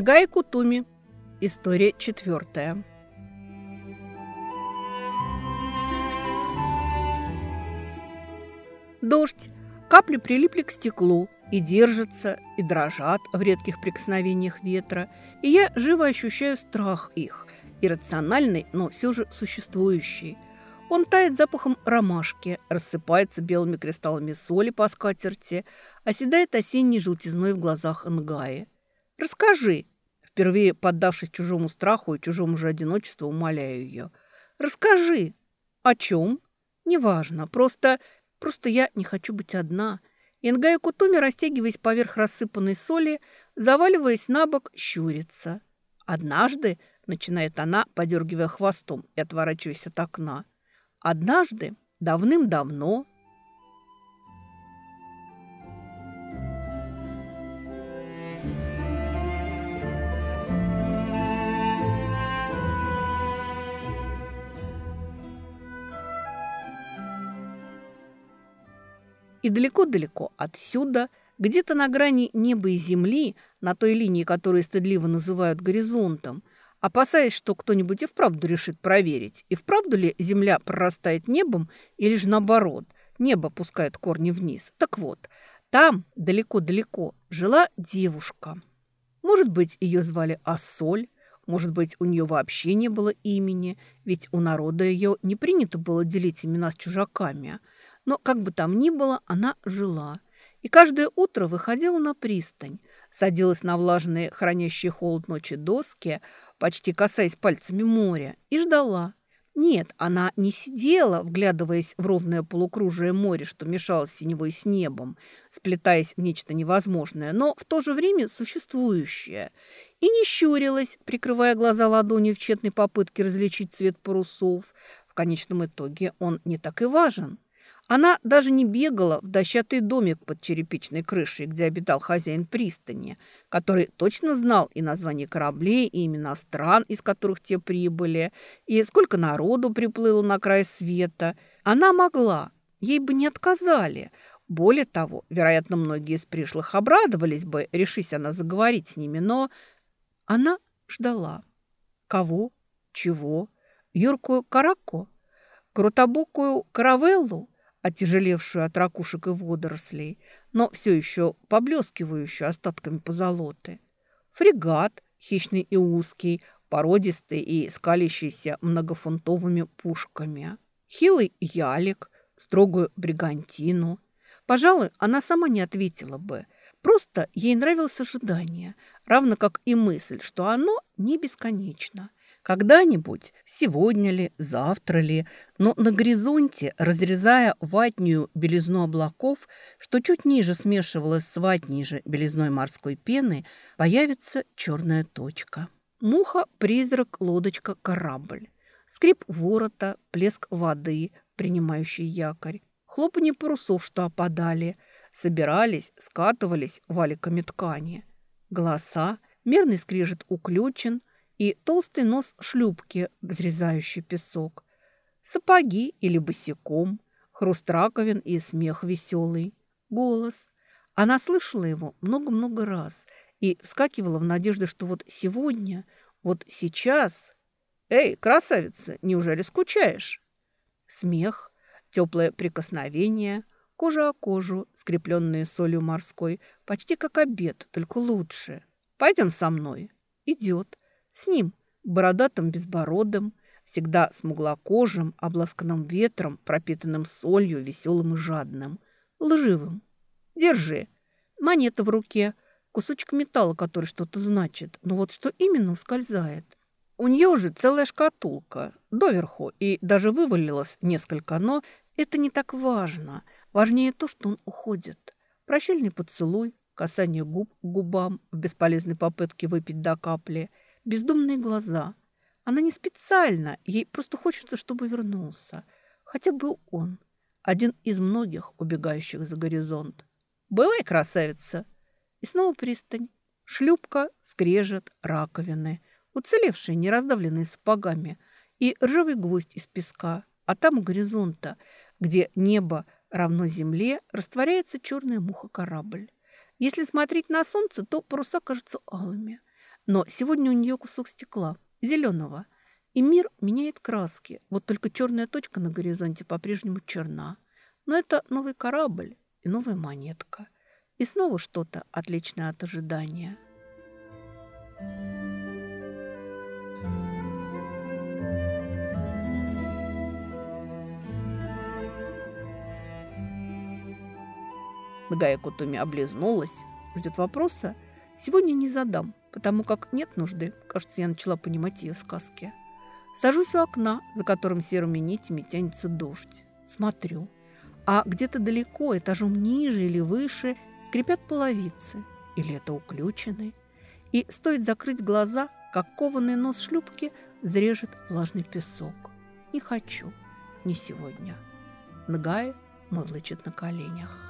Нгай Кутуми. История четвертая. Дождь. Капли прилипли к стеклу и держатся, и дрожат в редких прикосновениях ветра. И я живо ощущаю страх их, иррациональный, но все же существующий. Он тает запахом ромашки, рассыпается белыми кристаллами соли по скатерти, оседает осенней желтизной в глазах Нгаи. «Расскажи!» Впервые поддавшись чужому страху и чужому же одиночеству, умоляю ее. «Расскажи!» «О чем?» «Неважно, просто Просто я не хочу быть одна. Ингая Кутуми, растягиваясь поверх рассыпанной соли, заваливаясь на бок, щурится. Однажды, начинает она, подергивая хвостом и отворачиваясь от окна, однажды, давным-давно, И далеко-далеко отсюда, где-то на грани неба и земли, на той линии, которую стыдливо называют горизонтом, опасаясь, что кто-нибудь и вправду решит проверить, и вправду ли земля прорастает небом, или же наоборот, небо пускает корни вниз. Так вот, там, далеко-далеко, жила девушка. Может быть, ее звали Ассоль, может быть, у нее вообще не было имени, ведь у народа ее не принято было делить имена с чужаками – но, как бы там ни было, она жила. И каждое утро выходила на пристань, садилась на влажные, хранящие холод ночи доски, почти касаясь пальцами моря, и ждала. Нет, она не сидела, вглядываясь в ровное полукружие моря, что мешалось синевой с небом, сплетаясь в нечто невозможное, но в то же время существующее. И не щурилась, прикрывая глаза ладонью в тщетной попытке различить цвет парусов. В конечном итоге он не так и важен. Она даже не бегала в дощатый домик под черепичной крышей, где обитал хозяин пристани, который точно знал и название кораблей, и имена стран, из которых те прибыли, и сколько народу приплыло на край света. Она могла, ей бы не отказали. Более того, вероятно, многие из пришлых обрадовались бы, решись она заговорить с ними, но она ждала. Кого? Чего? Юркую Карако? Крутобокую Каравеллу? Отяжелевшую от ракушек и водорослей, но все еще поблескивающую остатками позолоты. Фрегат, хищный и узкий, породистый и скалящийся многофунтовыми пушками. Хилый ялик, строгую бригантину. Пожалуй, она сама не ответила бы. Просто ей нравилось ожидание, равно как и мысль, что оно не бесконечно – когда-нибудь, сегодня ли, завтра ли, но на горизонте, разрезая ватнюю белизну облаков, что чуть ниже смешивалась с ватней же белизной морской пены, появится черная точка. Муха, призрак, лодочка, корабль. Скрип ворота, плеск воды, принимающий якорь. Хлопанье парусов, что опадали, собирались, скатывались валиками ткани. Голоса, мерный скрежет уключен – и толстый нос шлюпки, взрезающий песок. Сапоги или босиком, хруст раковин и смех веселый. Голос. Она слышала его много-много раз и вскакивала в надежде, что вот сегодня, вот сейчас... «Эй, красавица, неужели скучаешь?» Смех, теплое прикосновение, кожа о кожу, скрепленные солью морской, почти как обед, только лучше. «Пойдем со мной». Идет. С ним, бородатым безбородым, всегда смуглокожим, обласканным ветром, пропитанным солью, веселым и жадным, лживым. Держи. Монета в руке, кусочек металла, который что-то значит, но вот что именно ускользает. У нее уже целая шкатулка, доверху, и даже вывалилось несколько, но это не так важно. Важнее то, что он уходит. Прощальный поцелуй, касание губ к губам в бесполезной попытке выпить до капли – бездумные глаза. Она не специально, ей просто хочется, чтобы вернулся. Хотя бы он, один из многих, убегающих за горизонт. «Бывай, красавица!» И снова пристань. Шлюпка, скрежет, раковины, уцелевшие, не раздавленные сапогами, и ржавый гвоздь из песка, а там у горизонта, где небо равно земле, растворяется черная муха-корабль. Если смотреть на солнце, то паруса кажутся алыми – Но сегодня у нее кусок стекла, зеленого. И мир меняет краски. Вот только черная точка на горизонте по-прежнему черна. Но это новый корабль и новая монетка. И снова что-то отличное от ожидания. Нагая Кутуми облизнулась. Ждет вопроса? Сегодня не задам, потому как нет нужды. Кажется, я начала понимать ее сказки. Сажусь у окна, за которым серыми нитями тянется дождь. Смотрю. А где-то далеко, этажом ниже или выше, скрипят половицы. Или это уключены. И стоит закрыть глаза, как кованый нос шлюпки зрежет влажный песок. Не хочу. Не сегодня. Нагая мурлычет на коленях.